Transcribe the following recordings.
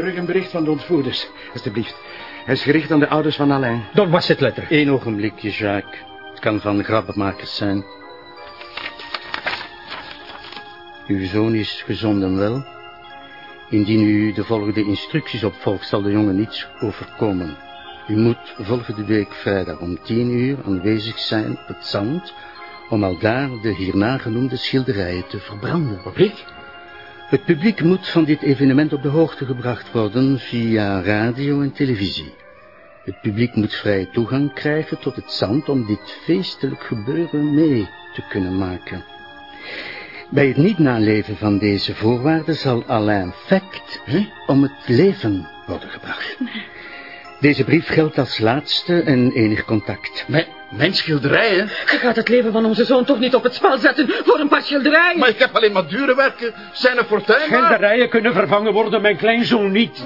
terug een bericht van de ontvoerders. Alsjeblieft. Hij is gericht aan de ouders van Alain. Door was het letter. Eén ogenblikje, Jacques. Het kan van grappenmakers zijn. Uw zoon is gezond en wel. Indien u de volgende instructies opvolgt, zal de jongen niets overkomen. U moet volgende week vrijdag om tien uur aanwezig zijn op het zand, om al daar de hierna genoemde schilderijen te verbranden. Publiek? Het publiek moet van dit evenement op de hoogte gebracht worden via radio en televisie. Het publiek moet vrije toegang krijgen tot het zand om dit feestelijk gebeuren mee te kunnen maken. Bij het niet naleven van deze voorwaarden zal Alain Fact om het leven worden gebracht. Deze brief geldt als laatste en enig contact. Mijn, mijn schilderijen? Je gaat het leven van onze zoon toch niet op het spel zetten voor een paar schilderijen? Maar ik heb alleen maar dure werken. Zijn er fortuin? Schilderijen kunnen vervangen worden, mijn kleinzoon niet.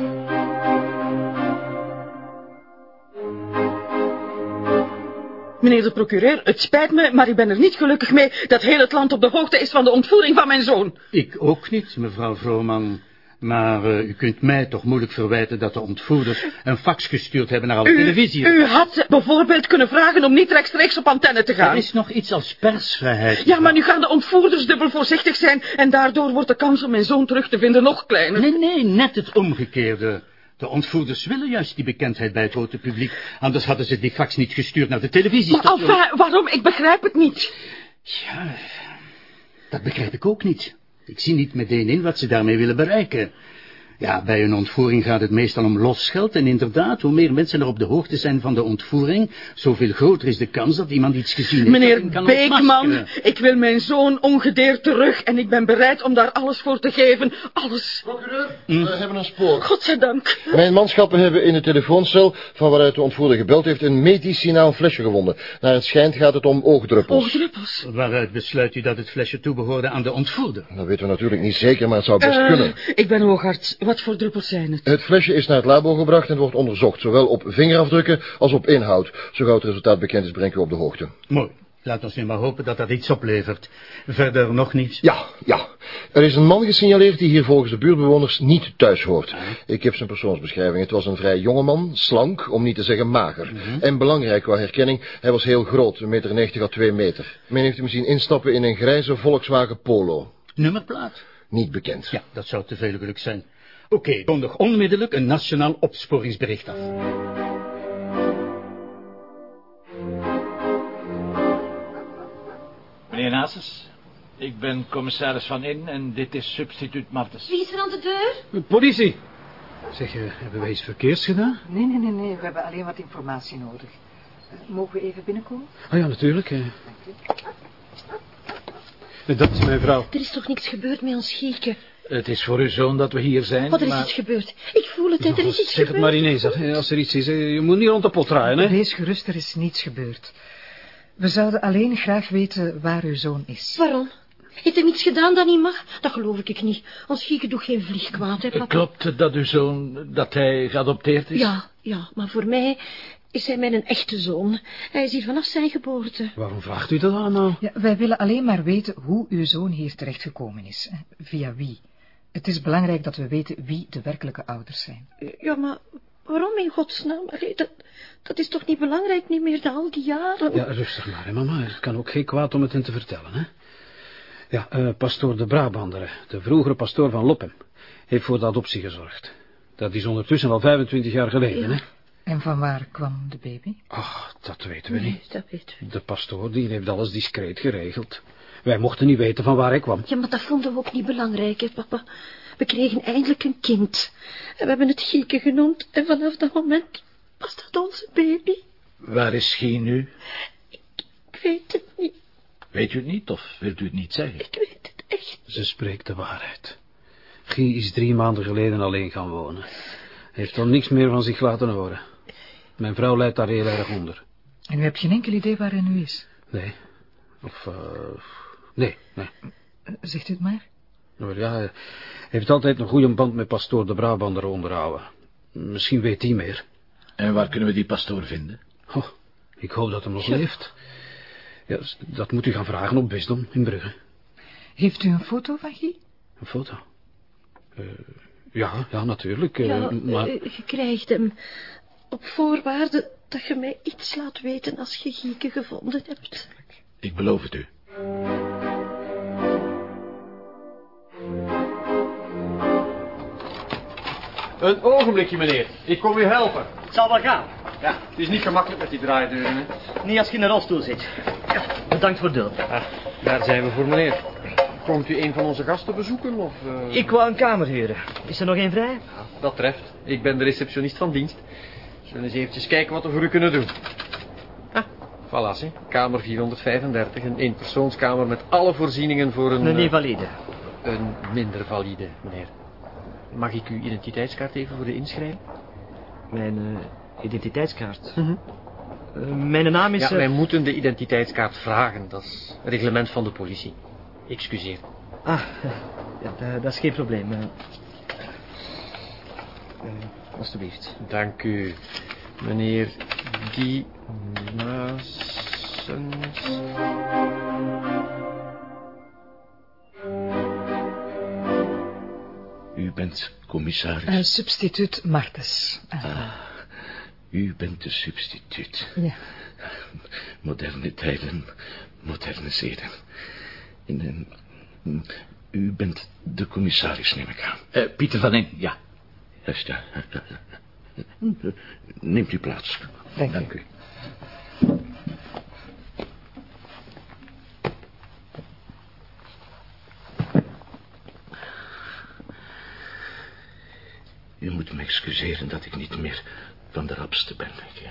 Meneer de procureur, het spijt me, maar ik ben er niet gelukkig mee dat heel het land op de hoogte is van de ontvoering van mijn zoon. Ik ook niet, mevrouw Vrooman. Maar uh, u kunt mij toch moeilijk verwijten dat de ontvoerders een fax gestuurd hebben naar alle u, televisie. U had bijvoorbeeld kunnen vragen om niet rechtstreeks op antenne te gaan. Er is nog iets als persvrijheid. Ja, maar nu gaan de ontvoerders dubbel voorzichtig zijn en daardoor wordt de kans om mijn zoon terug te vinden nog kleiner. Nee, nee, net het omgekeerde. De ontvoerders willen juist die bekendheid bij het grote publiek. Anders hadden ze die fax niet gestuurd naar de televisie. Maar enfin, waarom? Ik begrijp het niet. Ja, dat begrijp ik ook niet. Ik zie niet meteen in wat ze daarmee willen bereiken. Ja, bij een ontvoering gaat het meestal om losgeld en inderdaad, hoe meer mensen er op de hoogte zijn van de ontvoering, zoveel groter is de kans dat iemand iets gezien heeft. Meneer kan Beekman, ik wil mijn zoon ongedeerd terug en ik ben bereid om daar alles voor te geven. Alles. Procureur, we hebben een spoor. Godzijdank. Mijn manschappen hebben in de telefooncel van waaruit de ontvoerder gebeld heeft een medicinaal flesje gevonden. Naar het schijnt gaat het om oogdruppels. Oogdruppels? Waaruit besluit u dat het flesje toebehoorde aan de ontvoerder? Dat weten we natuurlijk niet zeker, maar het zou best Uh, kunnen. ik ben oogarts. Wat voor druppels zijn het? Het flesje is naar het labo gebracht en wordt onderzocht, zowel op vingerafdrukken als op inhoud. Zo gauw het resultaat bekend is, brengen we op de hoogte. Mooi. Laat ons nu maar hopen dat dat iets oplevert. Verder nog niets? Ja, ja. Er is een man gesignaleerd die hier volgens de buurtbewoners niet thuis hoort. Ik heb zijn persoonsbeschrijving. Het was een vrij jonge man, slank, om niet te zeggen mager. En belangrijk qua herkenning, hij was heel groot, een meter 90 à 2 meter. Men heeft hem zien instappen in een grijze Volkswagen Polo. Nummerplaat? Niet bekend. Ja, dat zou te veel geluk zijn. Oké, okay, kondig onmiddellijk een nationaal opsporingsbericht af. Meneer Nasus, ik ben commissaris Van In en dit is substituut Martens. Wie is er aan de deur? Politie. Zeg, je, hebben wij iets verkeerds gedaan? Nee, nee, nee, nee. We hebben alleen wat informatie nodig. Uh, mogen we even binnenkomen? Oh ja, natuurlijk. Eh. Dat is mijn vrouw. Er is toch niks gebeurd met ons Gieke? Het is voor uw zoon dat we hier zijn, Wat, er maar... is iets gebeurd. Ik voel het, hè. er is iets zeg gebeurd. het maar ineens, als er iets is. Je moet niet rond de pot draaien, hè? Wees gerust, er is niets gebeurd. We zouden alleen graag weten waar uw zoon is. Waarom? Heeft hij iets gedaan dat niet mag? Dat geloof ik niet. Ons Gieke doet geen vlieg kwaad, hè, papa? Klopt het dat uw zoon, dat hij geadopteerd is? Ja, ja, maar voor mij is hij mijn echte zoon. Hij is hier vanaf zijn geboorte. Waarom vraagt u dat allemaal? Ja, wij willen alleen maar weten hoe uw zoon hier terechtgekomen is. Via wie. Het is belangrijk dat we weten wie de werkelijke ouders zijn. Ja, maar waarom in godsnaam? Dat, dat is toch niet belangrijk niet meer dan al die jaren? Ja, rustig maar, hè, mama. Het kan ook geen kwaad om het in te vertellen, hè. Ja, uh, pastoor de Brabanderen, de vroegere pastoor van Loppem, heeft voor de adoptie gezorgd. Dat is ondertussen al 25 jaar geleden, Ja. hè. En van waar kwam de baby? Ach, dat weten we Nee, niet. dat weten we. De pastoor, die heeft alles discreet geregeld. Wij mochten niet weten van waar hij kwam. Ja, maar dat vonden we ook niet belangrijk, hè, papa. We kregen eindelijk een kind. En we hebben het Gieke genoemd. En vanaf dat moment was dat onze baby. Waar is Gie nu? Ik weet het niet. Weet u het niet of wilt u het niet zeggen? Ik weet het echt. Ze spreekt de waarheid. Guy is drie maanden geleden alleen gaan wonen. Heeft al niks meer van zich laten horen. Mijn vrouw leidt daar heel erg onder. En u hebt geen enkel idee waar hij nu is. Nee. Of, eh... nee, nee. Zegt u het maar. Nou ja, hij heeft altijd een goede band met pastoor de Brabander onderhouden. Misschien weet hij meer. En waar kunnen we die pastoor vinden? Oh, ik hoop dat hij nog leeft. Ja, dat moet u gaan vragen op Wisdom in Brugge. Heeft u een foto van Guy? Een foto? Uh, Ja, ja, natuurlijk. eh, ja, maar... eh, je krijgt hem. Op voorwaarde dat je mij iets laat weten als je Gieke gevonden hebt. Ik beloof het u. Een ogenblikje, meneer. Ik kom u helpen. Het zal wel gaan. Ja, het is niet gemakkelijk met die draaideuren, hè. Niet als je in een rolstoel zit. Ja, bedankt voor de hulp. Ah, daar zijn we voor, meneer. Komt u een van onze gasten bezoeken, of... eh? Ik wou een kamer huren. Is er nog één vrij? Ja, dat treft. Ik ben de receptionist van dienst. Zullen we eens eventjes kijken wat we voor u kunnen doen. Ah, voilà, hè. Kamer 435, een eenpersoonskamer met alle voorzieningen voor een... Een eh, invalide. Een minder valide, meneer. Mag ik uw identiteitskaart even voor de inschrijving? Mijn eh, identiteitskaart. Eh, mijn naam is... Ja, eh, wij moeten de identiteitskaart vragen. Dat is reglement van de politie. Excuseer. Ah, ja, dat, is geen probleem. alsjeblieft. Dank u, meneer Maasens. Bent commissaris. Uh, substituut Martens. Uh, Ah, u bent de substituut. Ja. Moderne tijden, moderne zeden. En, en, u bent de commissaris, neem ik aan. Eh, Pieter van In, ja. Juist, ja. Neemt u plaats. Dank, Dank u. U moet me excuseren dat ik niet meer van de rapste ben. Ik eh,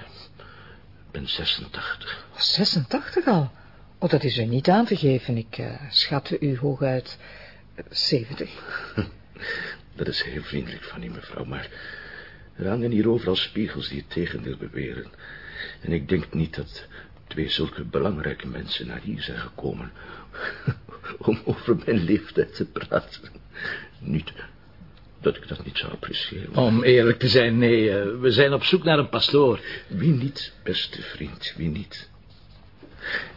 ben 86. 86 al? Oh, dat is u niet aan te geven. Ik uh, schatte u hooguit uh, 70. Dat is heel vriendelijk van u, mevrouw, maar er hangen hier overal spiegels die het tegendeel beweren. En ik denk niet dat twee zulke belangrijke mensen naar hier zijn gekomen om over mijn leeftijd te praten. Niet dat ik dat niet zou appreciëren. Om eerlijk te zijn, nee, uh, we zijn op zoek naar een pastoor. Wie niet, beste vriend, wie niet?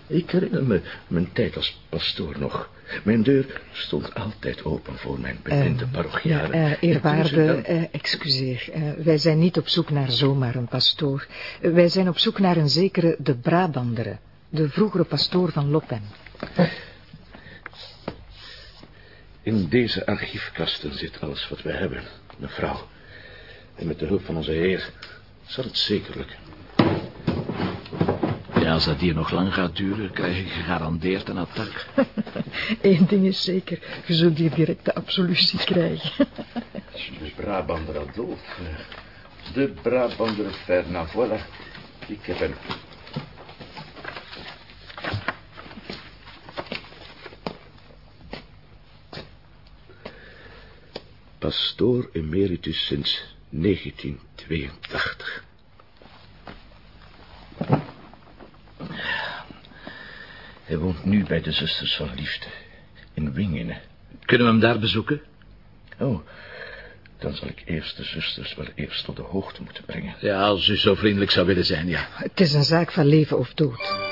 Ik herinner me mijn tijd als pastoor nog. Mijn deur stond altijd open voor mijn beminde uh, parochialen. Ja, uh, eerwaarde, dan... uh, excuseer. wij zijn niet op zoek naar zomaar een pastoor. wij zijn op zoek naar een zekere de Brabandere. De vroegere pastoor van Loppen. In deze archiefkasten zit alles wat we hebben, mevrouw. En met de hulp van onze heer zal het zeker lukken. Ja, als dat hier nog lang gaat duren, krijg ik gegarandeerd een attack. Eén ding is zeker, je zult hier direct de absolutie krijgen. De Brabander Adolf. De Brabander Fernand, voilà. Ik heb hem. Pastoor emeritus sinds 1982. Hij woont nu bij de Zusters van Liefde. In Wingenen. Kunnen we hem daar bezoeken? Oh, dan zal ik eerst de zusters wel eerst tot de hoogte moeten brengen. Ja, als u zo vriendelijk zou willen zijn, ja. Het is een zaak van leven of dood.